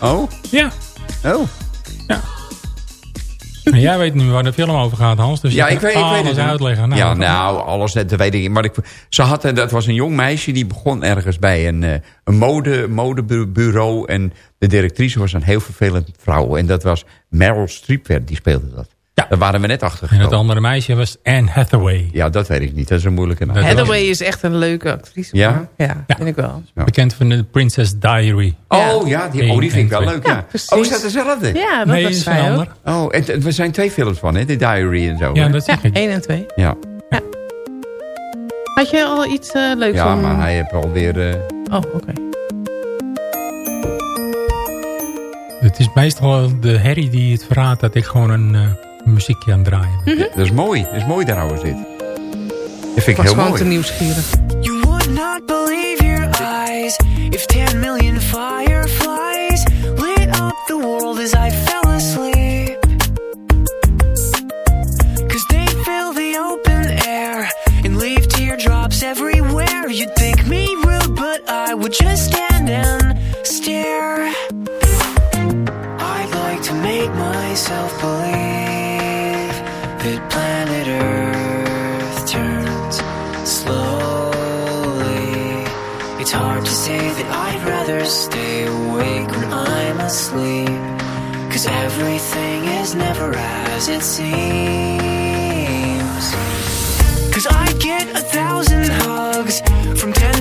Speaker 5: Oh?
Speaker 8: Ja.
Speaker 5: Oh.
Speaker 8: Ja. En jij weet nu waar de film over gaat, Hans. Dus
Speaker 5: ja, ik weet, ik weet het.
Speaker 8: uitleggen. Nou,
Speaker 5: ja, nou, alles net, dat weet ik niet. Maar ik, ze had, dat was een jong meisje, die begon ergens bij een, eh, een mode, modebureau. En de directrice was een heel vervelend vrouw. En dat was Meryl Streep, die speelde dat. Ja. Daar waren we net achter
Speaker 8: En het andere meisje was Anne Hathaway.
Speaker 5: Ja, dat weet ik niet. Dat is een moeilijke naam.
Speaker 6: Hathaway is echt een leuke actrice.
Speaker 5: Ja?
Speaker 6: Ja, vind ik wel.
Speaker 8: Bekend van de Princess Diary.
Speaker 5: Oh ja, die, oh, die vind ik wel leuk. Ja. Oh, is dat dezelfde?
Speaker 6: Ja, dat
Speaker 8: Nee, is een ander.
Speaker 5: Oh, en er zijn twee films van, hè? De Diary en zo.
Speaker 8: Ja,
Speaker 5: hè?
Speaker 8: dat zeg ik.
Speaker 6: 1 en 2.
Speaker 5: Ja.
Speaker 6: Had je al iets eh, leuks
Speaker 5: ja,
Speaker 6: om...
Speaker 5: maar hij heeft alweer... eh
Speaker 6: Oh, oké.
Speaker 8: Het is meestal de herrie die het verraadt dat ik gewoon een eh, muziekje aan het draaien ben.
Speaker 5: ja, dat is mooi. Dat is mooi trouwens dit. Dat vind
Speaker 6: Ik
Speaker 5: ik
Speaker 6: was
Speaker 5: heel
Speaker 6: gewoon
Speaker 5: mooi.
Speaker 6: te nieuwsgierig.
Speaker 9: You would not believe your eyes if 10 million fireflies lit up the world as I everything is never as it seems. Cause I get a thousand hugs from 10,000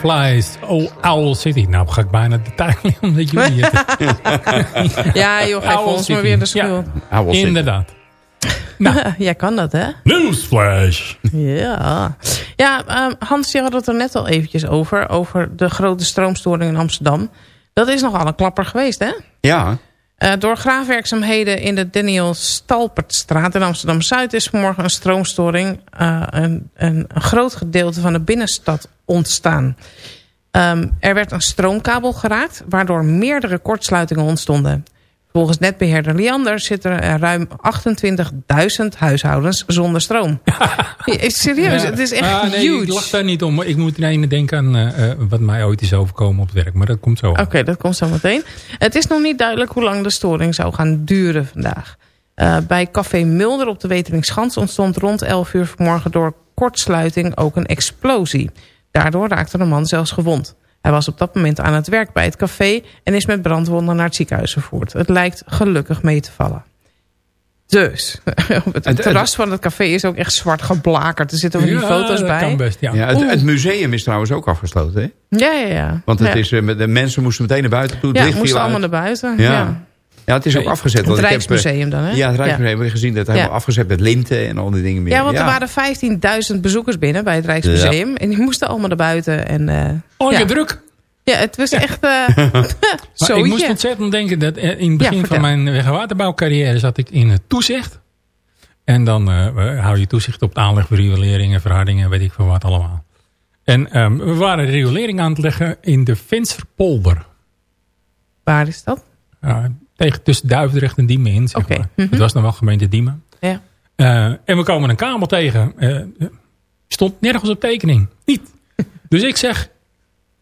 Speaker 9: Fireflies,
Speaker 8: oh, Owl City. Nou ga ik bijna de tijd omdat jullie het...
Speaker 6: Ja, joh, geef
Speaker 8: Owl
Speaker 6: ons maar
Speaker 8: City.
Speaker 6: weer de schuld.
Speaker 5: Owl City.
Speaker 8: Inderdaad.
Speaker 6: Jij kan dat, hè?
Speaker 8: Newsflash.
Speaker 6: Ja. Ja, ehm, Hans, je had het er net al eventjes over. Over de grote stroomstoring in Amsterdam. Dat is nogal een klapper geweest, hè?
Speaker 5: Ja,
Speaker 6: Eh, door graafwerkzaamheden in de Daniel Stalpertstraat in Amsterdam-Zuid... is vanmorgen een stroomstoring eh, een, een, een groot gedeelte van de binnenstad ontstaan. Ehm, er werd een stroomkabel geraakt... waardoor meerdere kortsluitingen ontstonden. Volgens netbeheerder Liander zitten er ruim 28.000 huishoudens zonder stroom. Serieus,
Speaker 8: Ja.
Speaker 6: het is echt
Speaker 8: Ah, nee,
Speaker 6: huge.
Speaker 8: ik lach daar niet om. Ik moet ineens denken aan eh, eh, wat mij ooit is overkomen op het werk. Maar dat komt zo.
Speaker 6: Oké, dat komt zo meteen. Het is nog niet duidelijk hoe lang de storing zou gaan duren vandaag. Eh, bij Café Mulder op de Weteringschans ontstond rond 11 uur vanmorgen door kortsluiting ook een explosie. Daardoor raakte de man zelfs gewond. Hij was op dat moment aan het werk bij het café en is met brandwonden naar het ziekenhuis vervoerd. Het lijkt gelukkig mee te vallen. Dus, op het,
Speaker 5: Het-
Speaker 6: terras van het café is ook echt zwart geblakerd. Er zitten die
Speaker 8: Ja,
Speaker 6: foto's
Speaker 8: dat
Speaker 6: bij.
Speaker 8: kan best, ja.
Speaker 5: Ja, het, museum is trouwens ook afgesloten, hè?
Speaker 6: Ja, ja, ja.
Speaker 5: Want het
Speaker 6: ja.
Speaker 5: is, eh, de mensen moesten meteen naar buiten toe. Het
Speaker 6: Ja, moesten allemaal
Speaker 5: uit.
Speaker 6: naar buiten.
Speaker 5: Ja.
Speaker 6: Ja.
Speaker 5: Het is ook afgezet.
Speaker 6: Het
Speaker 5: heb, eh,
Speaker 6: Rijksmuseum dan, hè?
Speaker 5: Ja, het Rijksmuseum. Heb je gezien dat het helemaal
Speaker 6: Ja.
Speaker 5: afgezet met linten en al die dingen meer.
Speaker 6: Ja, want er waren 15.000 bezoekers binnen bij het Rijksmuseum. En die moesten allemaal naar buiten. En, eh,
Speaker 8: Oh,
Speaker 6: ja.
Speaker 8: je druk.
Speaker 6: Ja, het was echt uh,
Speaker 8: Maar ik moest ontzettend denken dat eh, in het begin
Speaker 6: Ja,
Speaker 8: van mijn weg- en waterbouwcarrière zat ik in het toezicht. En dan eh, hou je toezicht op het aanleg van rioleringen, verhardingen, weet ik veel wat allemaal. En ehm, we waren de riolering aan het leggen in de Vensterpolder.
Speaker 6: Waar is dat?
Speaker 8: Ja, tegen, tussen Duivendrecht en Diemen in, zeg maar.
Speaker 6: Mhm.
Speaker 8: Het was nog wel gemeente Diemen.
Speaker 6: Ja.
Speaker 8: Eh, en we komen een kabel tegen. Eh, stond nergens op tekening. Niet. Dus ik zeg,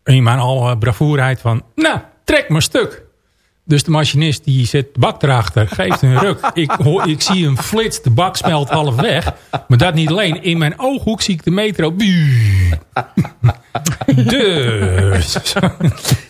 Speaker 8: in mijn alle bravoerheid van... Nou, trek maar stuk. Dus de machinist die zet de bak erachter. Geeft een ruk. Ik, hoor, ik zie een flits. De bak smelt half weg. Maar dat niet alleen. In mijn ooghoek zie ik de metro. Dus.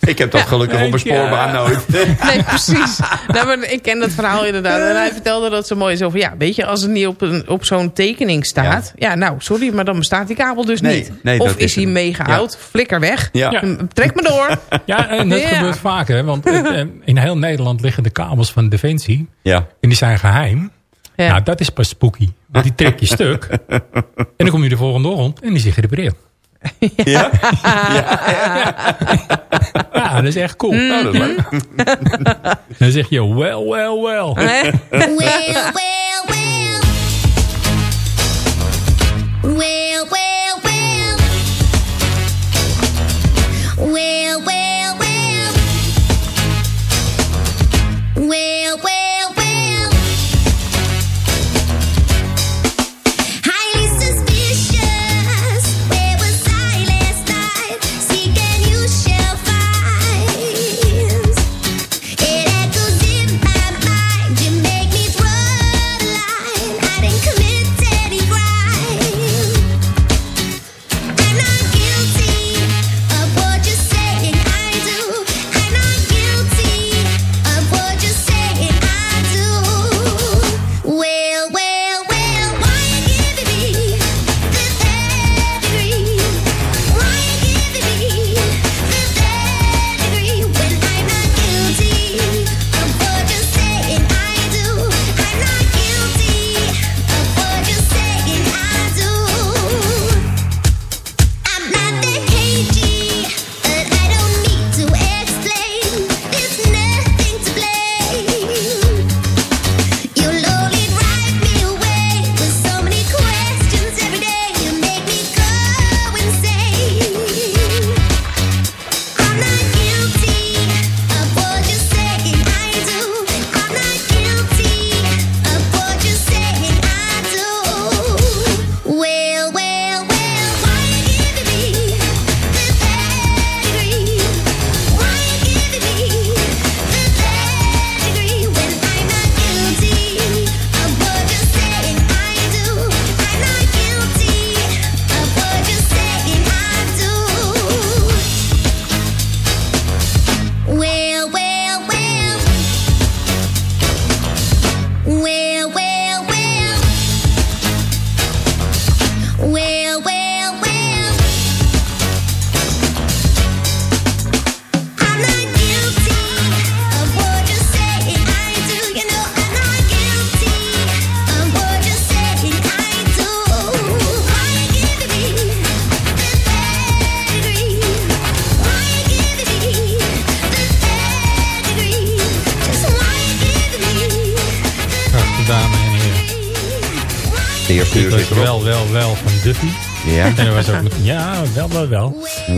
Speaker 5: Ik heb dat gelukkig op een spoorbaan nooit.
Speaker 6: Nee, precies. Nou, maar ik ken dat verhaal inderdaad. En hij vertelde dat zo mooi zo van... Ja, weet je, als het niet op, een, op zo'n tekening staat... Ja. nou, sorry, maar dan bestaat die kabel dus
Speaker 8: Nee,
Speaker 6: niet.
Speaker 8: nee,
Speaker 6: of is
Speaker 8: is
Speaker 6: hij mega
Speaker 8: Ja.
Speaker 6: oud, flikker weg.
Speaker 8: Ja.
Speaker 6: Trek me door.
Speaker 8: Ja, en dat
Speaker 6: Ja.
Speaker 8: gebeurt vaak. Hè, want eh, in heel Nederland liggen de kabels van Defensie.
Speaker 5: Ja.
Speaker 8: En die zijn geheim. Nou, dat is pas spooky. Want die trek je stuk. En dan kom je de volgende ochtend en die is gerepareerd.
Speaker 5: Ja?
Speaker 8: Ja, dat is echt cool.
Speaker 5: Nou, dat is leuk.
Speaker 8: Dan zeg je, well, well, well.
Speaker 11: Well, well, well. Well, well, well. Well, well, well. Well, well, well.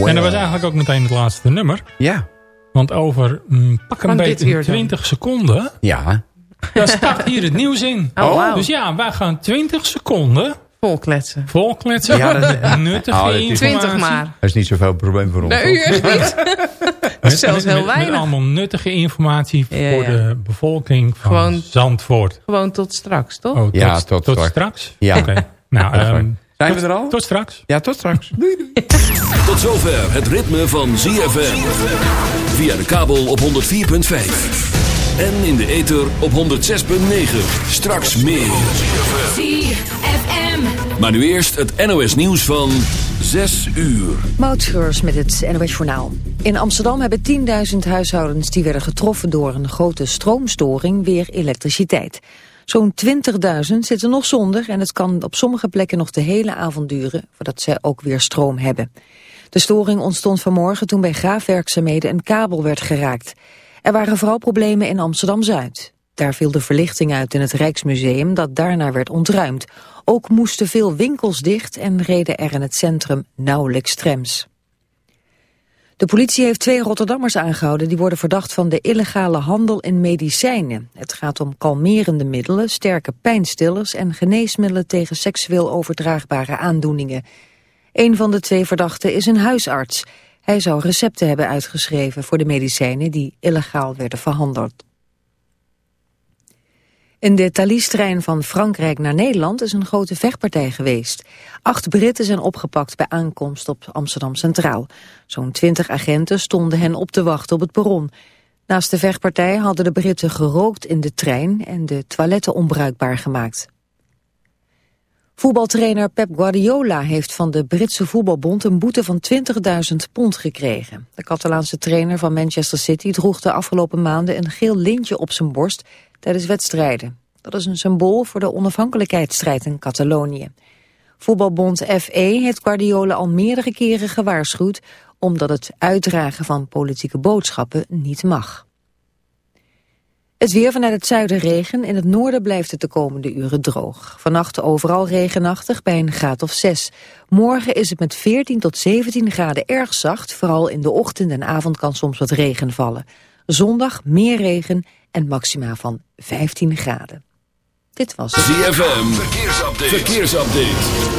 Speaker 8: En dat was eigenlijk ook meteen het laatste nummer.
Speaker 5: Ja.
Speaker 8: Want over mm, pak een beetje
Speaker 6: uur dan.
Speaker 8: 20 seconden...
Speaker 5: Ja.
Speaker 8: Daar staat hier het nieuws in.
Speaker 6: Oh, wauw.
Speaker 8: Dus ja, wij gaan 20 seconden
Speaker 6: Vol kletsen.
Speaker 8: vol kletsen.
Speaker 5: Ja, dat is-
Speaker 8: nuttige
Speaker 5: Oh, dat is-
Speaker 8: informatie.
Speaker 6: 20 maar.
Speaker 5: Dat is niet zoveel probleem voor ons.
Speaker 6: Nee, echt niet.
Speaker 8: Met-
Speaker 6: Zelfs heel
Speaker 8: met- Met
Speaker 6: weinig.
Speaker 8: allemaal nuttige informatie
Speaker 6: Ja,
Speaker 8: voor
Speaker 6: ja.
Speaker 8: de bevolking van
Speaker 6: Gewoon-
Speaker 8: Zandvoort.
Speaker 6: Gewoon tot straks, toch?
Speaker 8: Oh, tot,
Speaker 5: Ja,
Speaker 8: tot,
Speaker 5: straks.
Speaker 8: straks?
Speaker 5: Ja.
Speaker 8: Oké. Nou, ehm,
Speaker 5: Zijn
Speaker 8: tot-
Speaker 5: we er al?
Speaker 8: Tot straks.
Speaker 5: Ja, tot straks.
Speaker 14: Tot zover het ritme van ZFM. Via de kabel op 104.5. en in de ether op 106.9. Straks meer.
Speaker 12: ZFM.
Speaker 14: Maar nu eerst het NOS nieuws van 6 uur.
Speaker 1: Moutschreurs met het NOS Journaal. In Amsterdam hebben 10.000 huishoudens die werden getroffen door een grote stroomstoring weer elektriciteit. Zo'n 20.000 zitten nog zonder en het kan op sommige plekken nog de hele avond duren voordat ze ook weer stroom hebben. De storing ontstond vanmorgen toen bij graafwerkzaamheden een kabel werd geraakt. Er waren vooral problemen in Amsterdam-Zuid. Daar viel de verlichting uit in het Rijksmuseum dat daarna werd ontruimd. Ook moesten veel winkels dicht en reden er in het centrum nauwelijks trams. De politie heeft twee Rotterdammers aangehouden die worden verdacht van de illegale handel in medicijnen. Het gaat om kalmerende middelen, sterke pijnstillers en geneesmiddelen tegen seksueel overdraagbare aandoeningen. Een van de twee verdachten is een huisarts. Hij zou recepten hebben uitgeschreven voor de medicijnen die illegaal werden verhandeld. In de Thalys-trein van Frankrijk naar Nederland is een grote vechtpartij geweest. Acht Britten zijn opgepakt bij aankomst op Amsterdam Centraal. Zo'n twintig agenten stonden hen op te wachten op het perron. Naast de vechtpartij hadden de Britten gerookt in de trein en de toiletten onbruikbaar gemaakt. Voetbaltrainer Pep Guardiola heeft van de Britse voetbalbond een boete van 20.000 pond gekregen. De Catalaanse trainer van Manchester City droeg de afgelopen maanden een geel lintje op zijn borst tijdens wedstrijden. Dat is een symbool voor de onafhankelijkheidsstrijd in Catalonië. Voetbalbond FE heeft Guardiola al meerdere keren gewaarschuwd... omdat het uitdragen van politieke boodschappen niet mag. Het weer vanuit het zuiden regen. In het noorden blijft het de komende uren droog. Vannacht overal regenachtig bij een graad of 6. Morgen is het met 14 tot 17 graden erg zacht. Vooral in de ochtend en avond kan soms wat regen vallen. Zondag meer regen en maxima van 15 graden. Dit was het.
Speaker 14: ZFM, verkeersupdate. verkeersupdate.